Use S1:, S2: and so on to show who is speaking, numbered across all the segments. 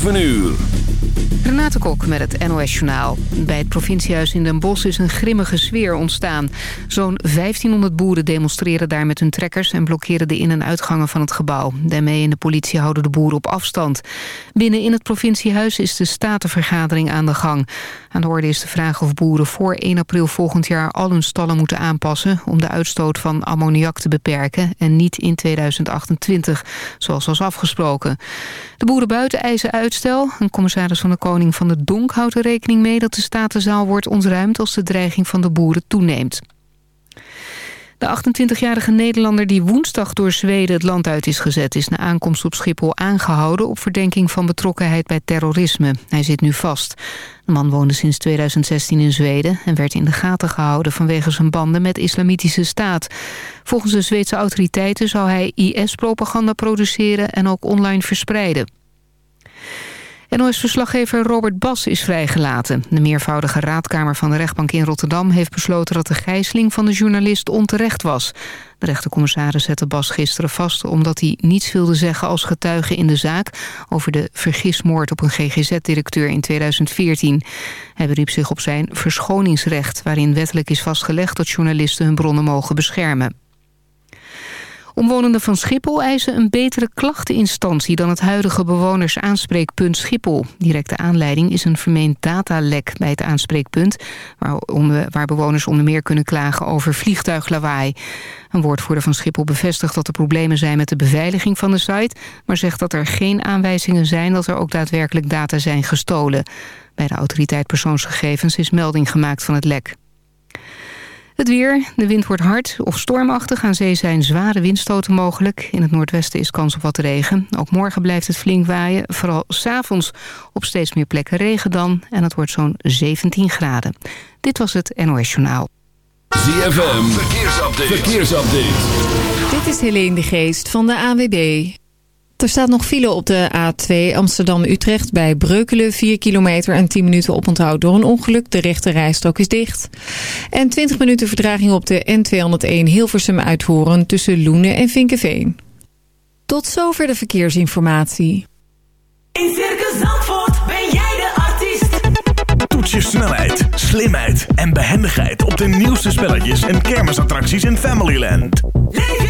S1: 7 uur.
S2: Renate Kok met het NOS Journaal. Bij het provinciehuis in Den Bosch is een grimmige sfeer ontstaan. Zo'n 1500 boeren demonstreren daar met hun trekkers... en blokkeren de in- en uitgangen van het gebouw. Daarmee en de politie houden de boeren op afstand. Binnen in het provinciehuis is de statenvergadering aan de gang. Aan de orde is de vraag of boeren voor 1 april volgend jaar... al hun stallen moeten aanpassen om de uitstoot van ammoniak te beperken... en niet in 2028, zoals was afgesproken. De boeren buiten eisen uitstel. Een commissaris van de Koning van de Donk houdt er rekening mee... dat de Statenzaal wordt ontruimd als de dreiging van de boeren toeneemt. De 28-jarige Nederlander die woensdag door Zweden het land uit is gezet... is na aankomst op Schiphol aangehouden op verdenking van betrokkenheid bij terrorisme. Hij zit nu vast. De man woonde sinds 2016 in Zweden en werd in de gaten gehouden... vanwege zijn banden met islamitische staat. Volgens de Zweedse autoriteiten zou hij IS-propaganda produceren en ook online verspreiden. NOS-verslaggever Robert Bas is vrijgelaten. De meervoudige raadkamer van de rechtbank in Rotterdam... heeft besloten dat de gijzeling van de journalist onterecht was. De rechtercommissaris zette Bas gisteren vast... omdat hij niets wilde zeggen als getuige in de zaak... over de vergismoord op een GGZ-directeur in 2014. Hij beriep zich op zijn verschoningsrecht... waarin wettelijk is vastgelegd dat journalisten hun bronnen mogen beschermen. Omwonenden van Schiphol eisen een betere klachteninstantie... dan het huidige bewonersaanspreekpunt Schiphol. Directe aanleiding is een vermeend datalek bij het aanspreekpunt... Waar, waar bewoners onder meer kunnen klagen over vliegtuiglawaai. Een woordvoerder van Schiphol bevestigt dat er problemen zijn... met de beveiliging van de site... maar zegt dat er geen aanwijzingen zijn... dat er ook daadwerkelijk data zijn gestolen. Bij de autoriteit persoonsgegevens is melding gemaakt van het lek. Het weer. De wind wordt hard of stormachtig. Aan zee zijn zware windstoten mogelijk. In het noordwesten is kans op wat regen. Ook morgen blijft het flink waaien. Vooral s'avonds op steeds meer plekken regen dan. En het wordt zo'n 17 graden. Dit was het NOS Journaal.
S1: ZFM. Verkeersupdate. Verkeersupdate.
S3: Dit is Helene de Geest van de AWB. Er staat nog file op de A2 Amsterdam-Utrecht bij Breukelen. 4 kilometer en 10 minuten oponthoud door een ongeluk. De rechte rijstrook is dicht. En 20 minuten verdraging op de N201 Hilversum uithoren tussen Loenen en Vinkenveen. Tot zover de verkeersinformatie.
S4: In Circus Zandvoort ben jij de artiest.
S5: Toets je snelheid, slimheid en behendigheid op de nieuwste spelletjes en kermisattracties in Familyland.
S4: Leef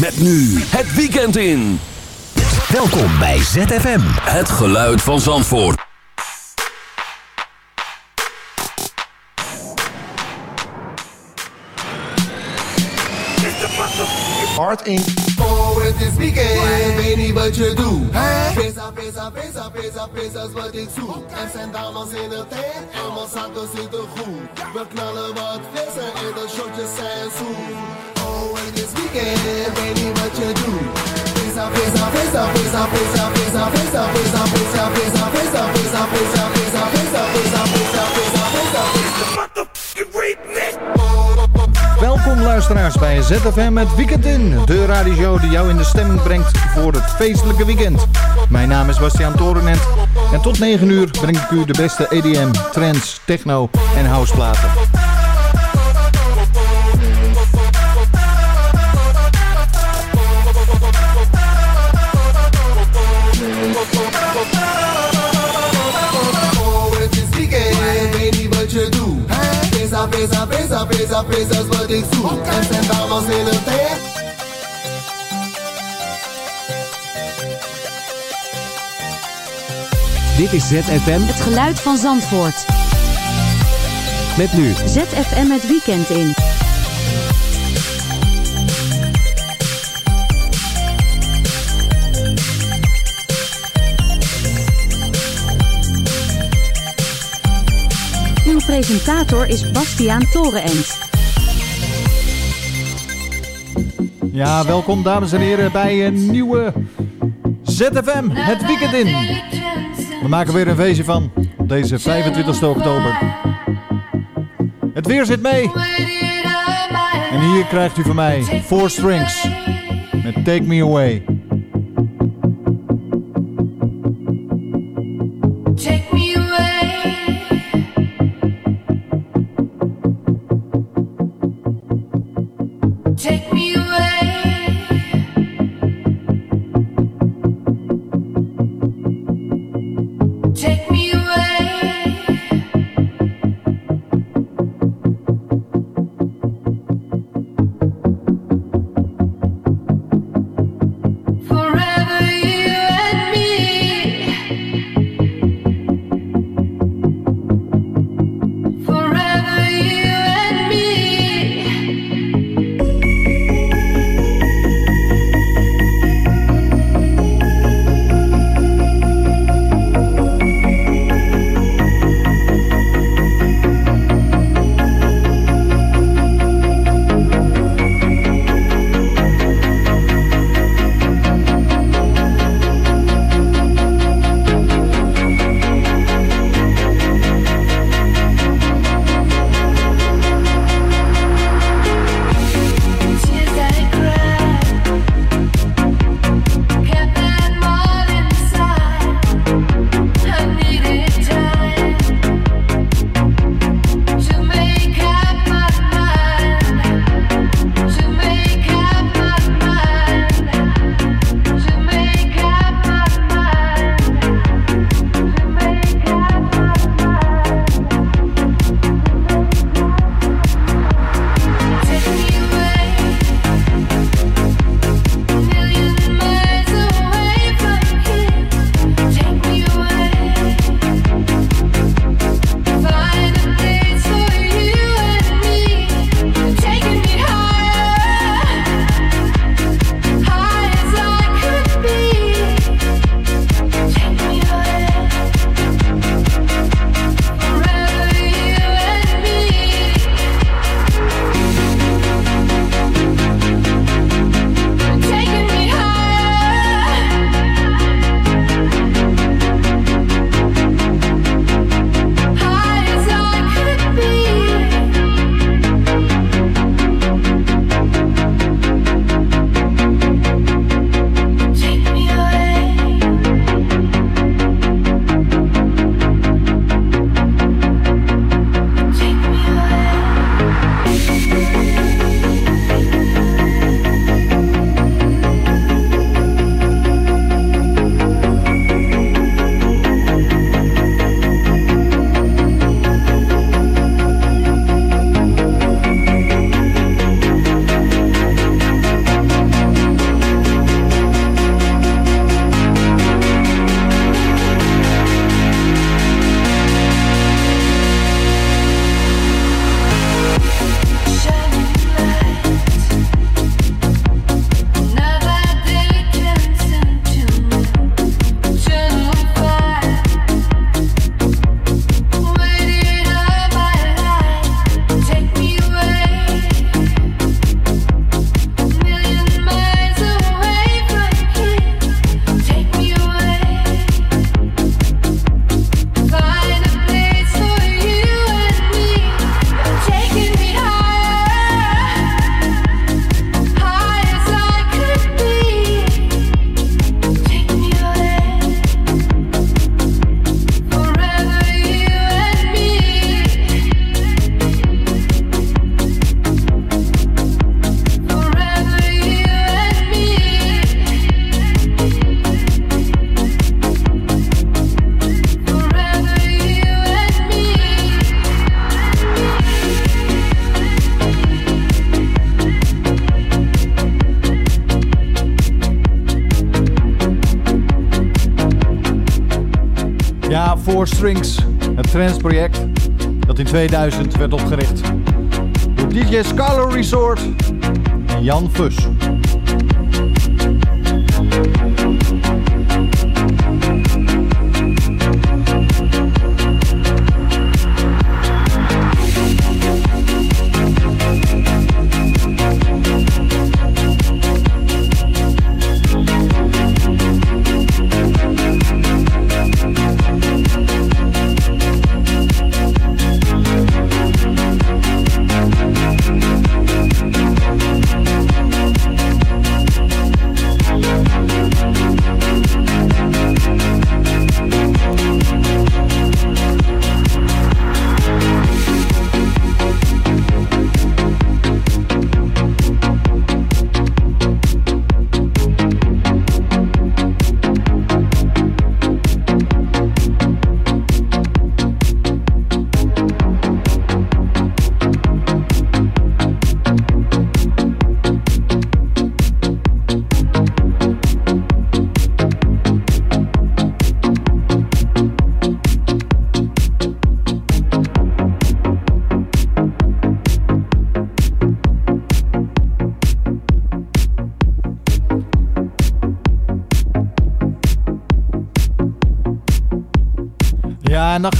S1: Met nu het weekend in.
S6: Welkom bij ZFM.
S1: Het geluid van Zandvoort.
S7: Hard in. Oh, het is weekend, weet niet wat je doet. Pesa, pesa, pesa, pesa, pesa is wat ik zoek. Er zijn dames in de tent en mijn zakken zitten goed. We knallen wat vissen en de shotjes zijn zoet. Oh, weekend, face face face face face face face face face face face face face face face face face.
S8: Welkom luisteraars bij ZFM het Weekend In, de radioshow die jou in de stemming brengt voor het feestelijke weekend. Mijn naam is Bastiaan Torenent en tot 9 uur breng ik u de beste EDM, trance, techno en houseplaten.
S7: pesa, pesa, pesa, pesa, vez, wat ik zoek. En zijn daarom als het tijd.
S6: Dit is ZFM.
S9: Het geluid van Zandvoort.
S6: Met nu.
S9: ZFM het weekend in. Presentator is Bastiaan Torenent.
S8: Ja, welkom dames en heren bij een nieuwe ZFM het Weekend In. We maken weer een feestje van op deze 25 oktober. Het weer zit mee. En hier krijgt u van mij Four Strings met Take Me Away.
S10: Strings, het trendsproject dat in 2000 werd opgericht door DJ Scalo Resort en Jan Vus.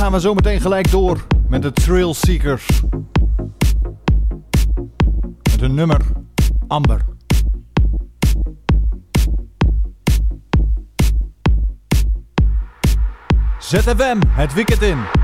S10: Gaan we zo meteen gelijk door met de Trail Seekers. Met hun nummer Amber. ZFM, het weekend in.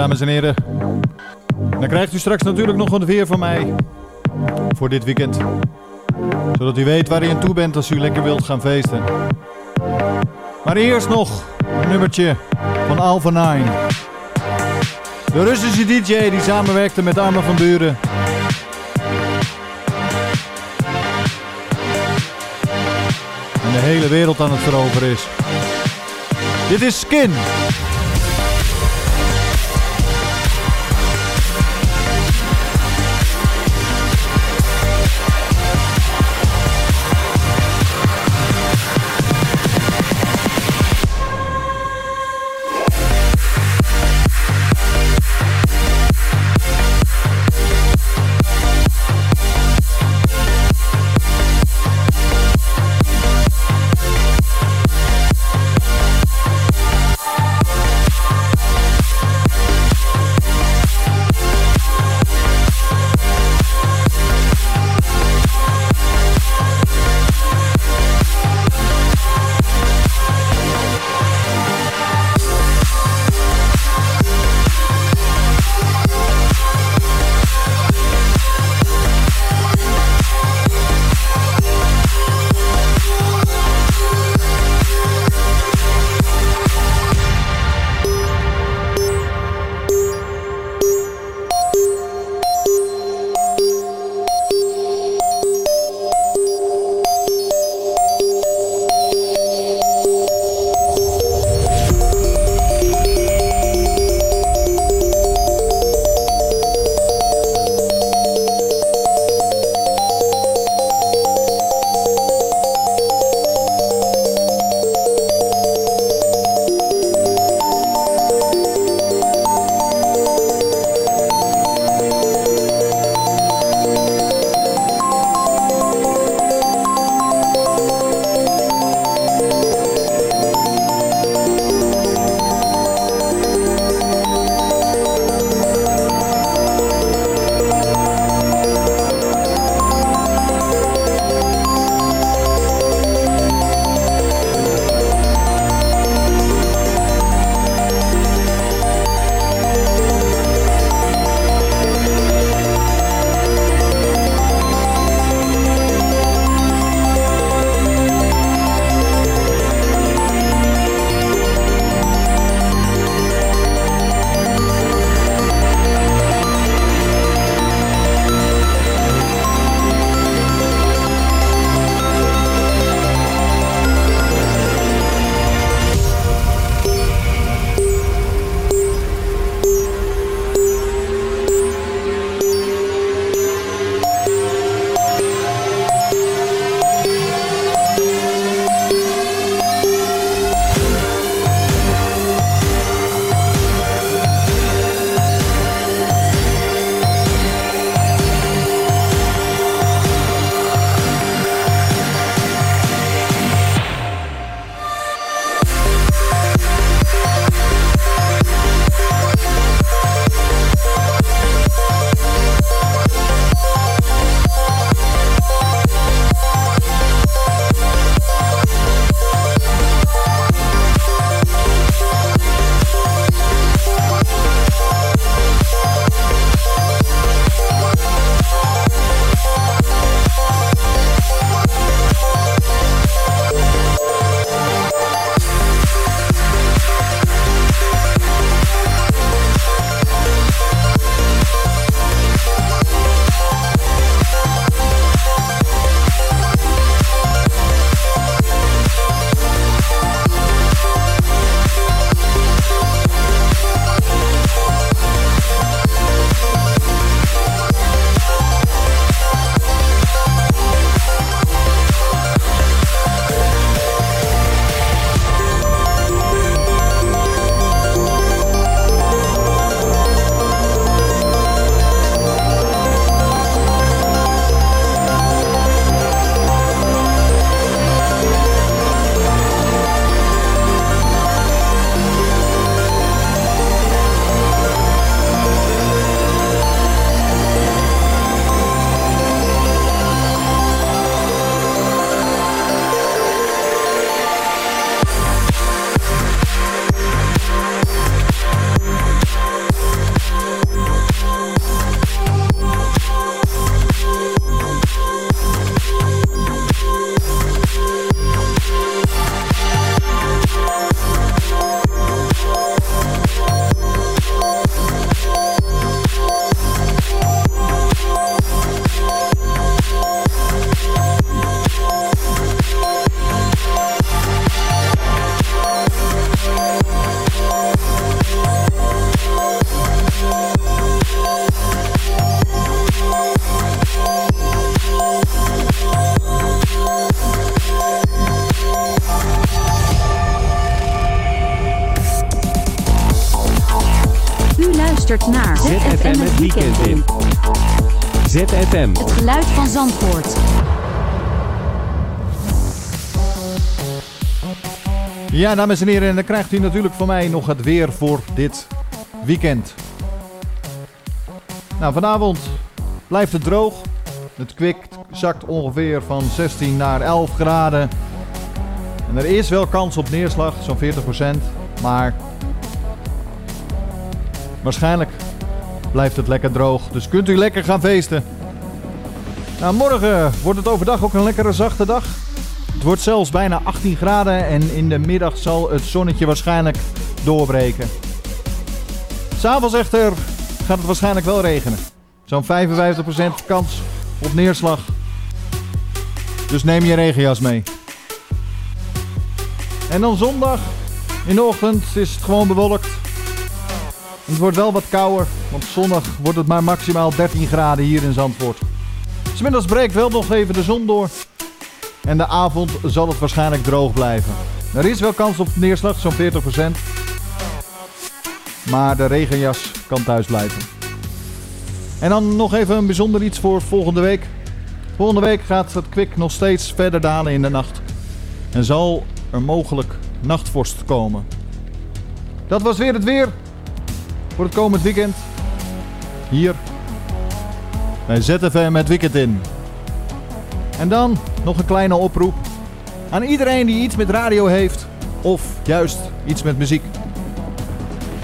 S8: Dames en heren. Dan krijgt u straks natuurlijk nog een weer van mij. Voor dit weekend. Zodat u weet waar u aan toe bent als u lekker wilt gaan feesten. Maar eerst nog een nummertje van Alpha 9. De Russische DJ die samenwerkte met Armen van Buren. En de hele wereld aan het veroveren is. Dit is. Skin.
S6: ZFM. Het
S9: geluid van Zandvoort.
S8: Ja, dames en heren, en dan krijgt u natuurlijk van mij nog het weer voor dit weekend. Nou, vanavond blijft het droog. Het kwik zakt ongeveer van 16 naar 11 graden. En er is wel kans op neerslag, zo'n 40%. Maar waarschijnlijk blijft het lekker droog. Dus kunt u lekker gaan feesten. Nou, morgen wordt het overdag ook een lekkere zachte dag. Het wordt zelfs bijna 18 graden en in de middag zal het zonnetje waarschijnlijk doorbreken. S'avonds echter gaat het waarschijnlijk wel regenen. Zo'n 55% kans op neerslag. Dus neem je regenjas mee. En dan zondag in de ochtend is het gewoon bewolkt. Het wordt wel wat kouder, want zondag wordt het maar maximaal 13 graden hier in Zandvoort. Smiddags breekt wel nog even de zon door. En de avond zal het waarschijnlijk droog blijven. Er is wel kans op neerslag, zo'n 40%. Maar de regenjas kan thuis blijven. En dan nog even een bijzonder iets voor volgende week. Volgende week gaat het kwik nog steeds verder dalen in de nacht. En zal er mogelijk nachtvorst komen. Dat was weer het weer voor het komend weekend. Hier bij ZFM het weekend in. En dan nog een kleine oproep aan iedereen die iets met radio heeft of juist iets met muziek.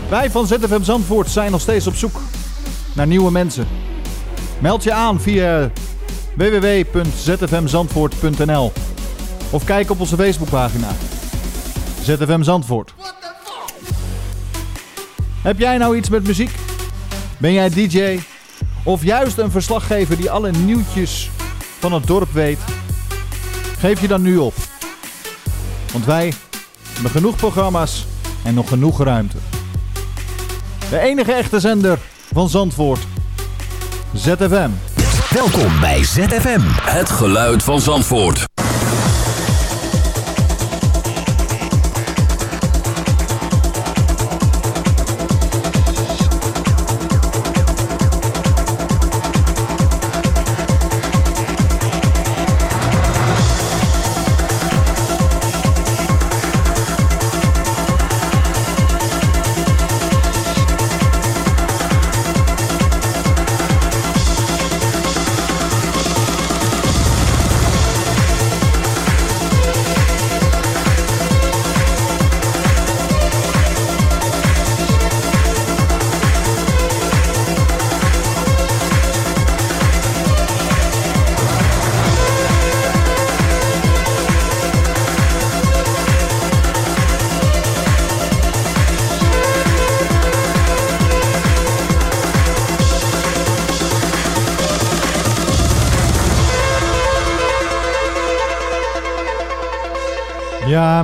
S8: Wij van ZFM Zandvoort zijn nog steeds op zoek naar nieuwe mensen. Meld je aan via www.zfmzandvoort.nl of kijk op onze Facebookpagina. ZFM Zandvoort. Heb jij nou iets met muziek? Ben jij DJ? Of juist een verslaggever die alle nieuwtjes van het dorp weet? Geef je dan nu op. Want wij hebben genoeg programma's en nog genoeg ruimte. De enige echte zender van Zandvoort. ZFM.
S1: Welkom bij ZFM. Het geluid van Zandvoort.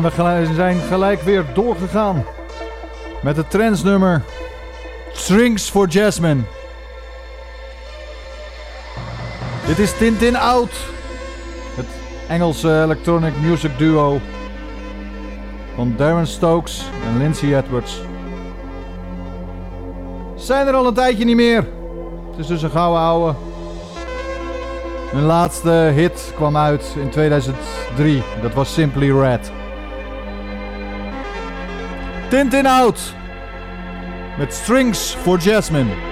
S8: Ja, en we zijn gelijk weer doorgegaan met het trendsnummer Strings for Jasmine. Dit is Tintin Out, het Engelse electronic music duo van Darren Stokes en Lindsay Edwards. Zijn er al een tijdje niet meer. Het is dus een gouden ouwe. Hun laatste hit kwam uit in 2003. Dat was Simply Red. Tintin Out. Met Strings for Jasmine.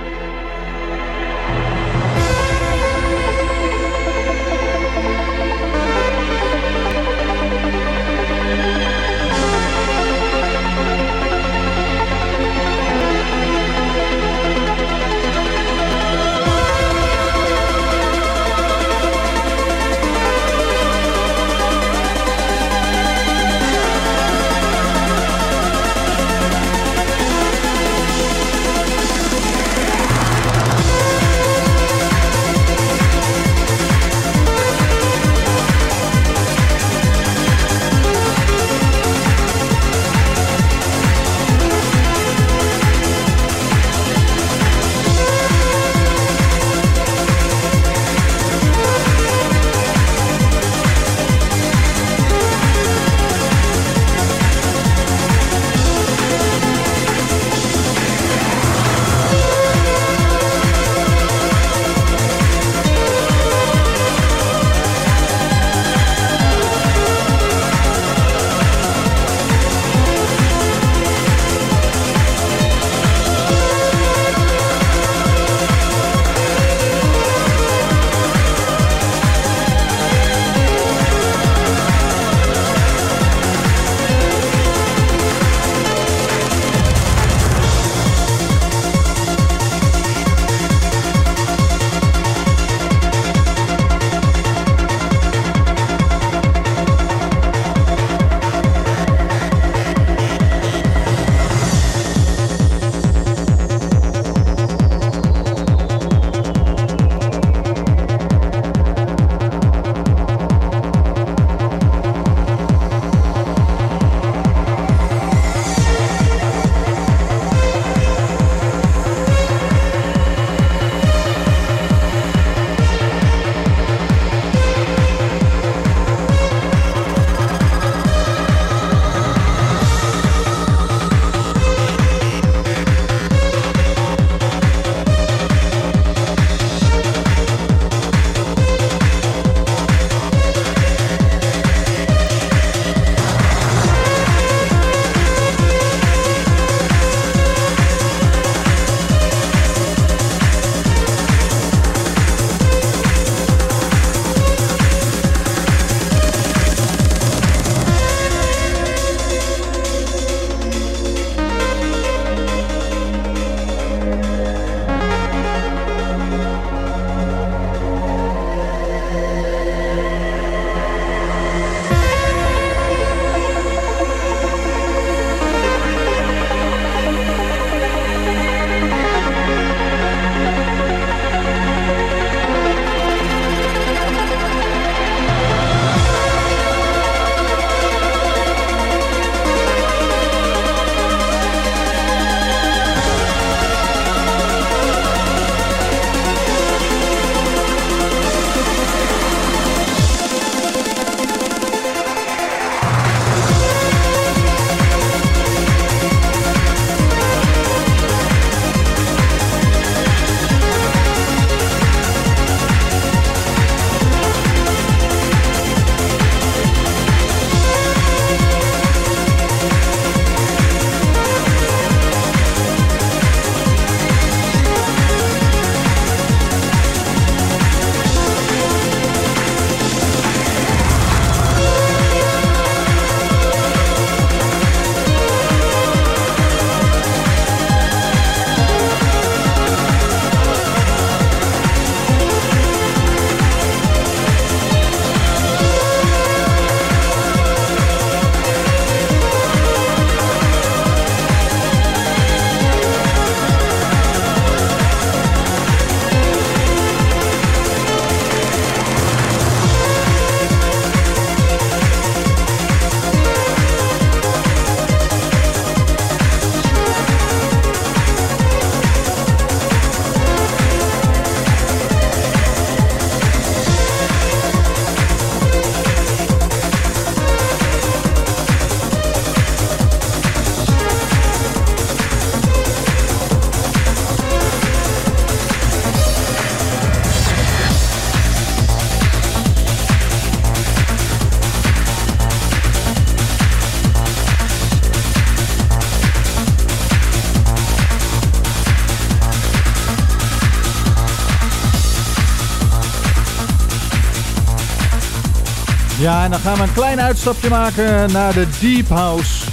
S4: Ja, en dan gaan we een klein uitstapje maken naar de Deep House.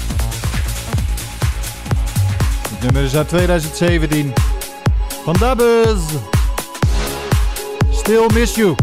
S4: Het nummer is uit 2017. Van Dabbers. Still miss you.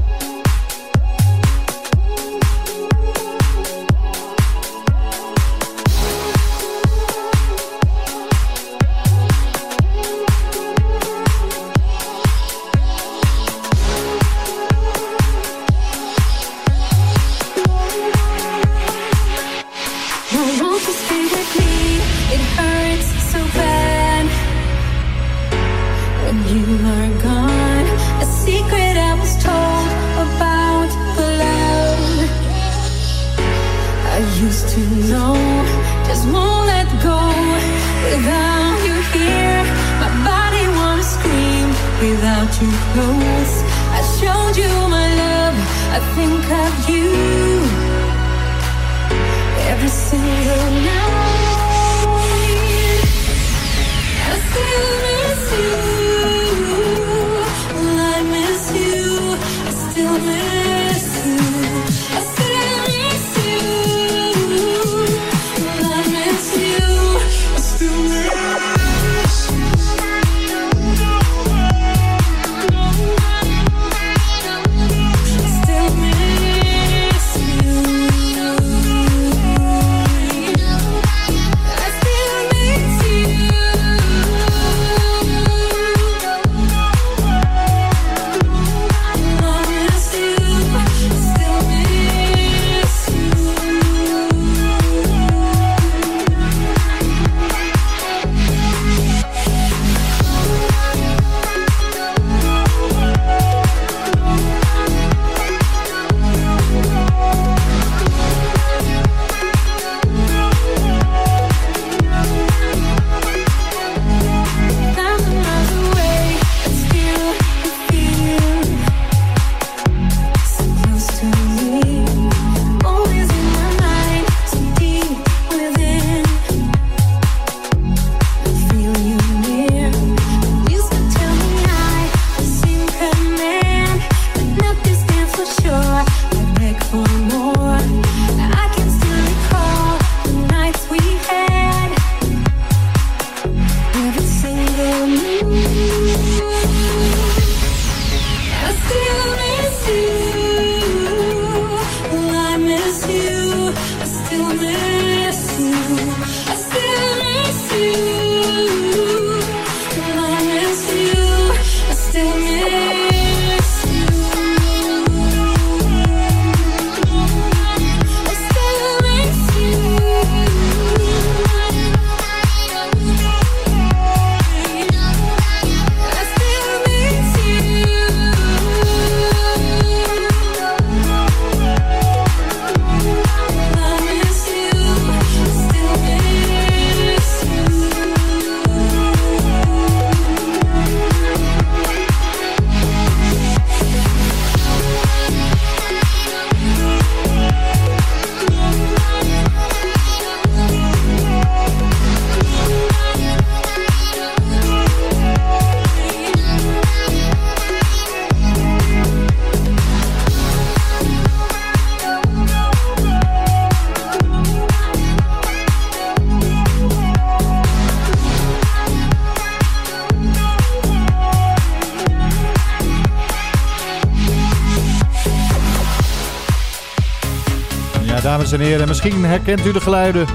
S4: en. Misschien herkent u de geluiden,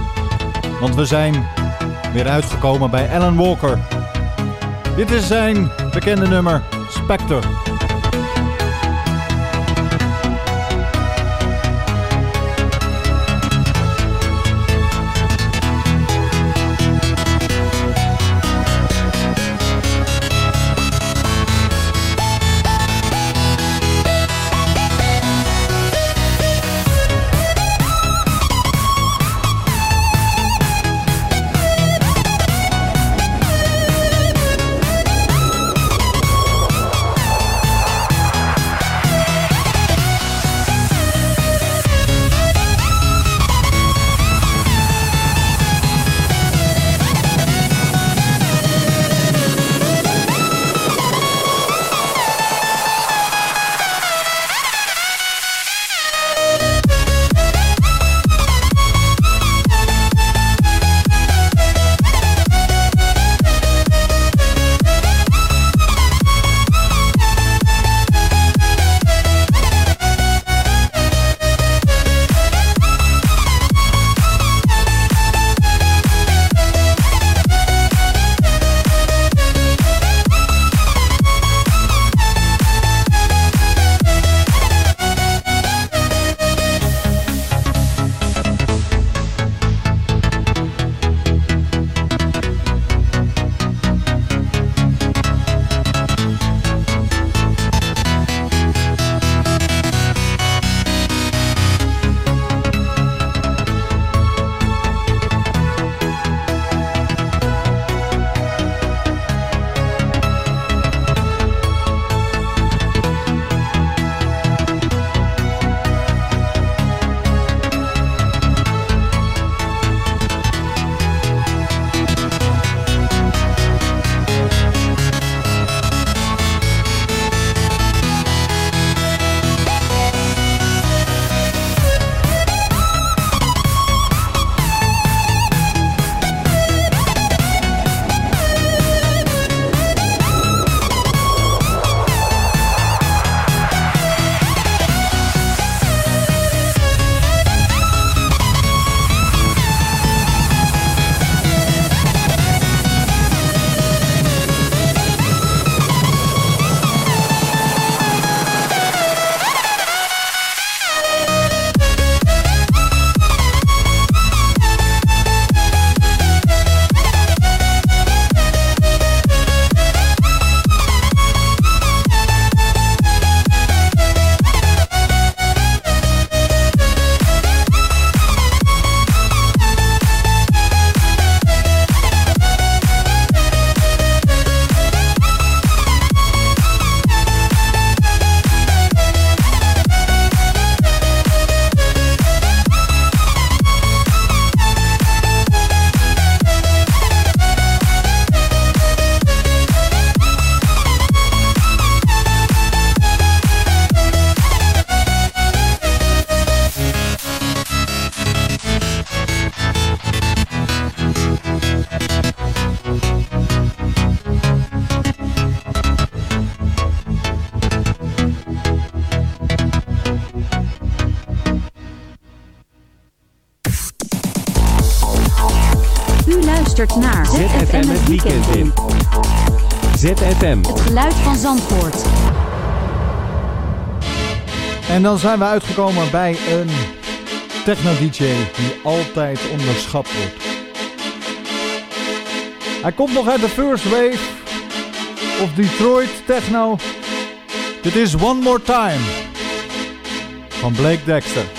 S4: want we zijn weer uitgekomen bij Alan Walker. Dit is zijn bekende nummer, Spectre.
S9: naar
S6: ZFM het weekend in. ZFM.
S9: Het geluid van Zandvoort.
S8: En dan zijn we uitgekomen bij een techno-dj die altijd onderschat wordt. Hij komt nog uit de first wave of Detroit techno. Dit is One More Time van Blake Dexter.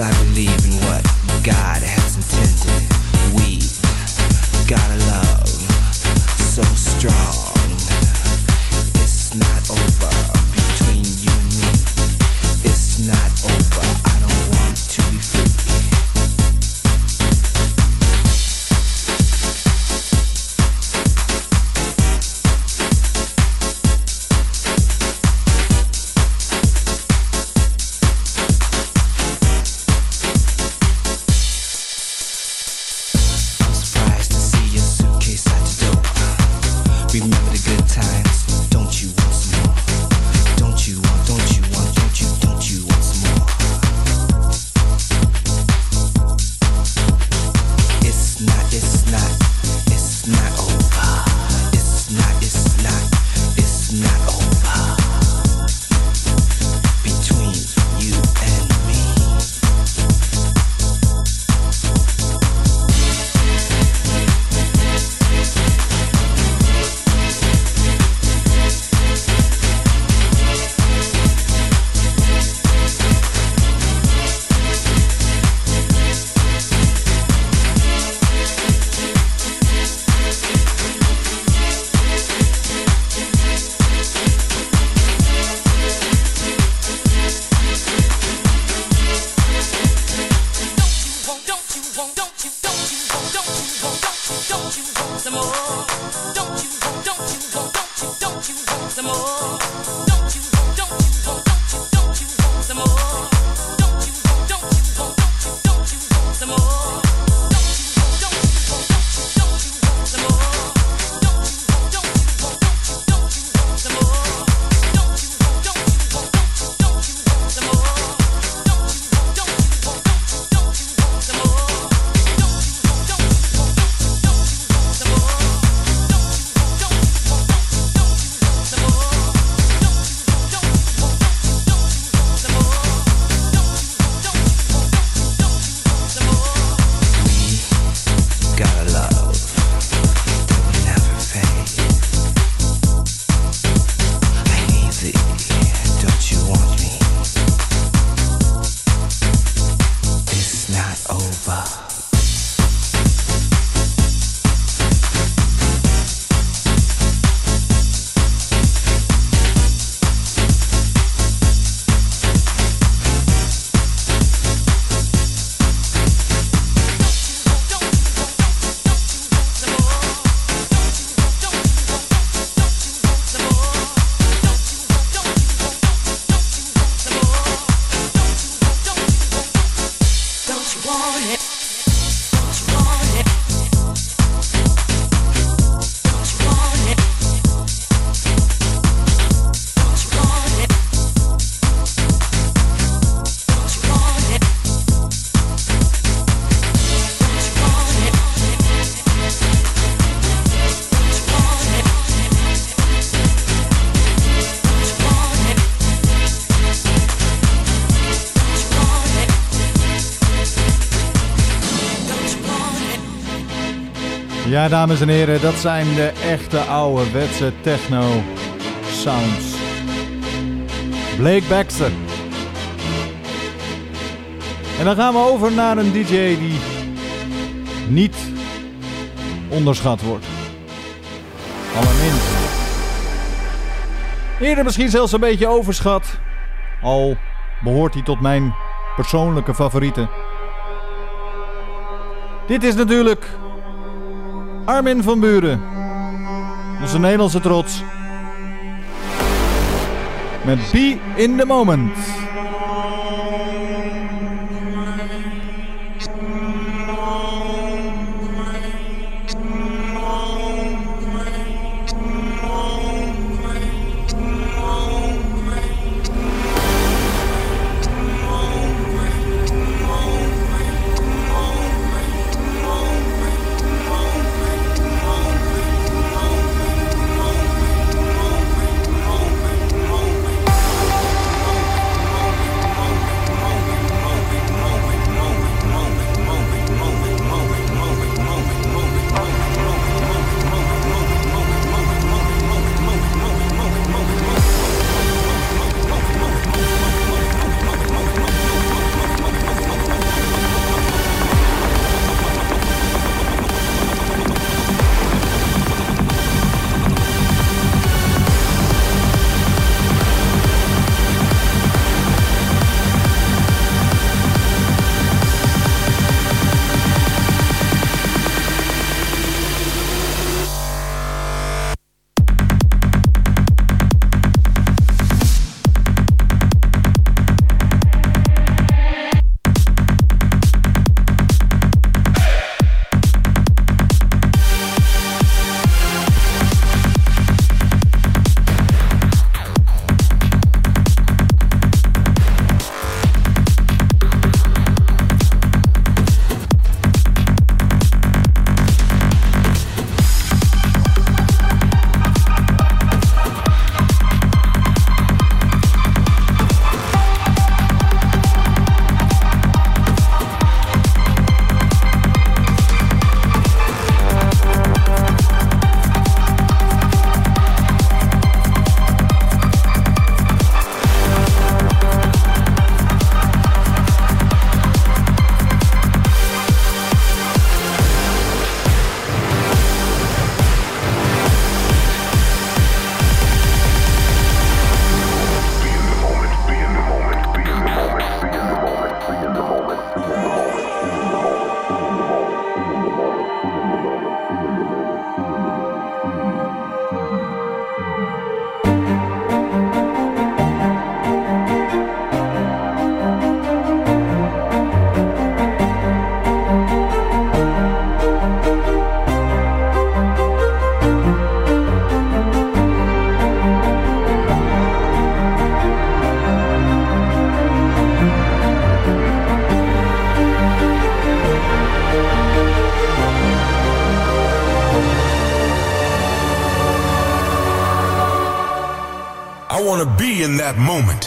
S11: I believe in what God has.
S8: Ja, dames en heren, dat zijn de echte ouderwetse techno sounds. Blake Baxter. En dan gaan we over naar een DJ die niet onderschat wordt. Allerminst. Eerder misschien zelfs een beetje overschat. Al behoort hij tot mijn persoonlijke favorieten. Dit is natuurlijk Armin van Buren. Onze Nederlandse trots. Met Be in the Moment.
S12: That moment.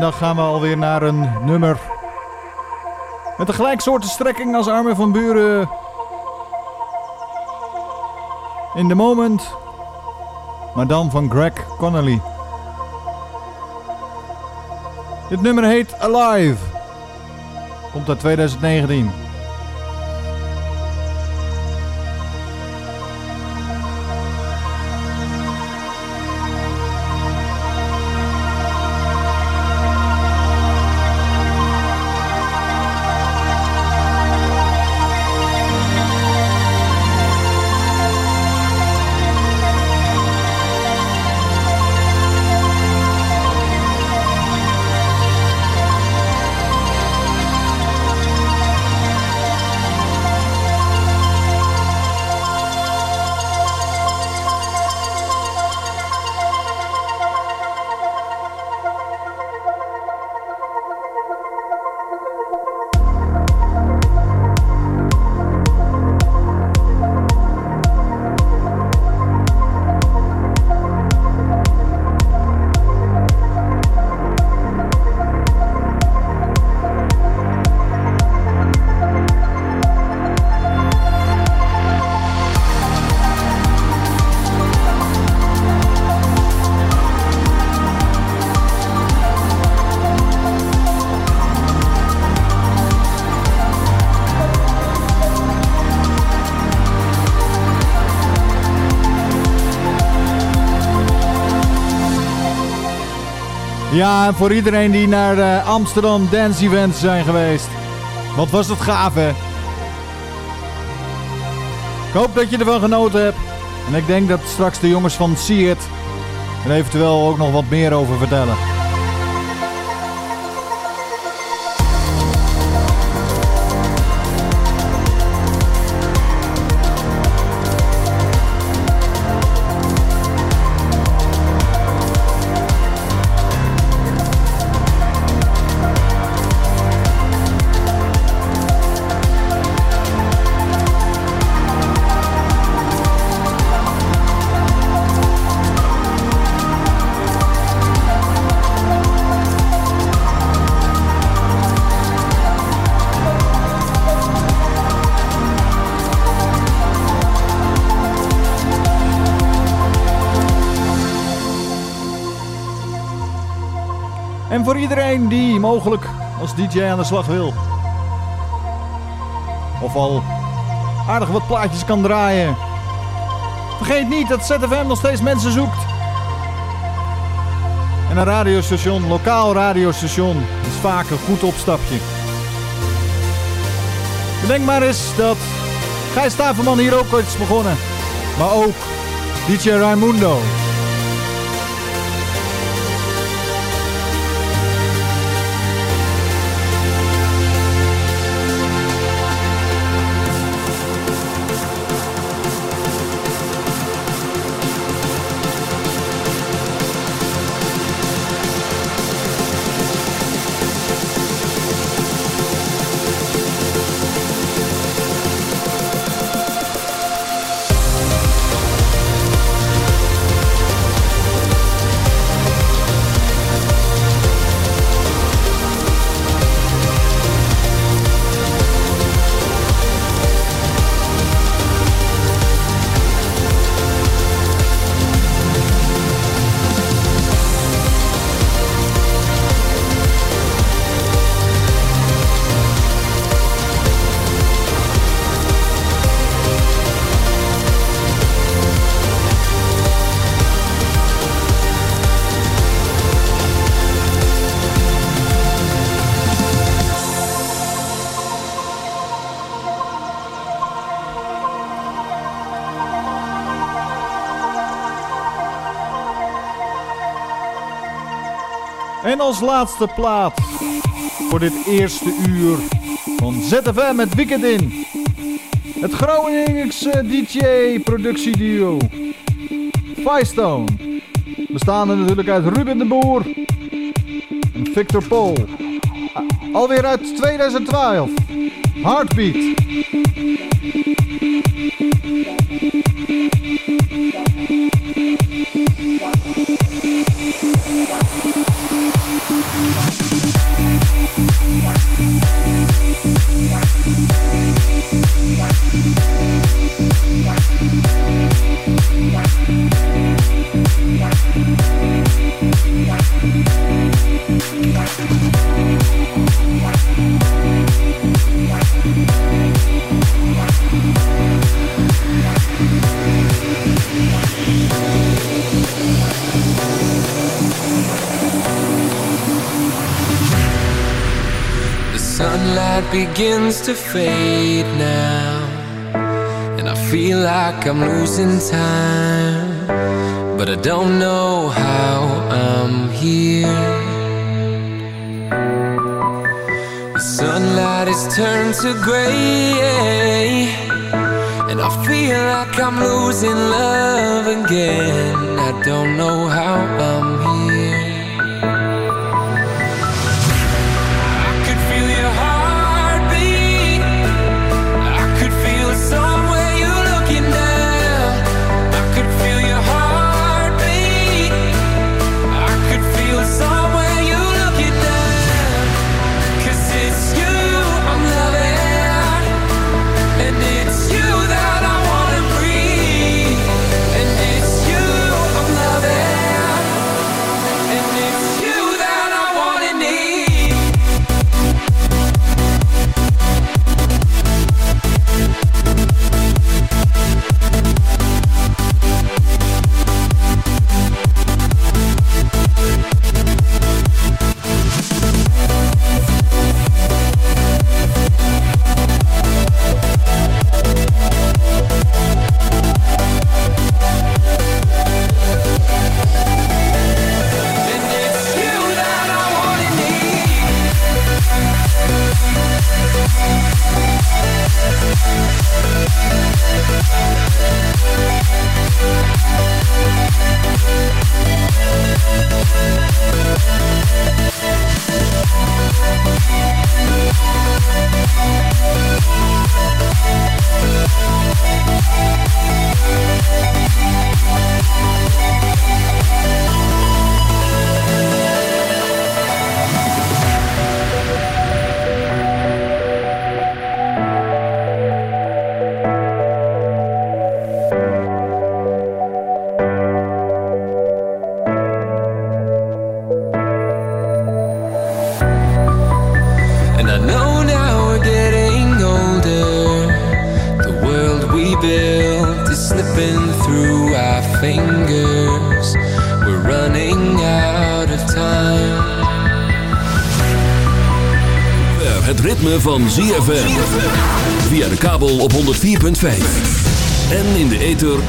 S8: En dan gaan we alweer naar een nummer met een gelijksoorten strekking als Armin van Buren. In the Moment, maar dan van Greg Connolly. Dit nummer heet Alive. Komt uit 2019. Ja, voor iedereen die naar de Amsterdam Dance Events zijn geweest. Wat was het gaaf, hè? Ik hoop dat je ervan genoten hebt. En ik denk dat straks de jongens van See It er eventueel ook nog wat meer over vertellen. En voor iedereen die mogelijk als DJ aan de slag wil. Of al aardig wat plaatjes kan draaien. Vergeet niet dat ZFM nog steeds mensen zoekt. En een radiostation, lokaal radiostation, is vaak een goed opstapje. Bedenk maar eens dat Gijs Staverman hier ook ooit is begonnen. Maar ook DJ Raimundo. Als laatste plaat voor dit eerste uur van ZFM het weekend in. Het Groningse DJ-productieduo Firestone. Bestaande natuurlijk uit Ruben de Boer en Victor Paul. Alweer uit 2012. Heartbeat.
S13: Begins to fade now. And I feel like I'm losing time. But I don't know how I'm here. The sunlight has turned to gray. And I feel like I'm losing love again. I don't know how I'm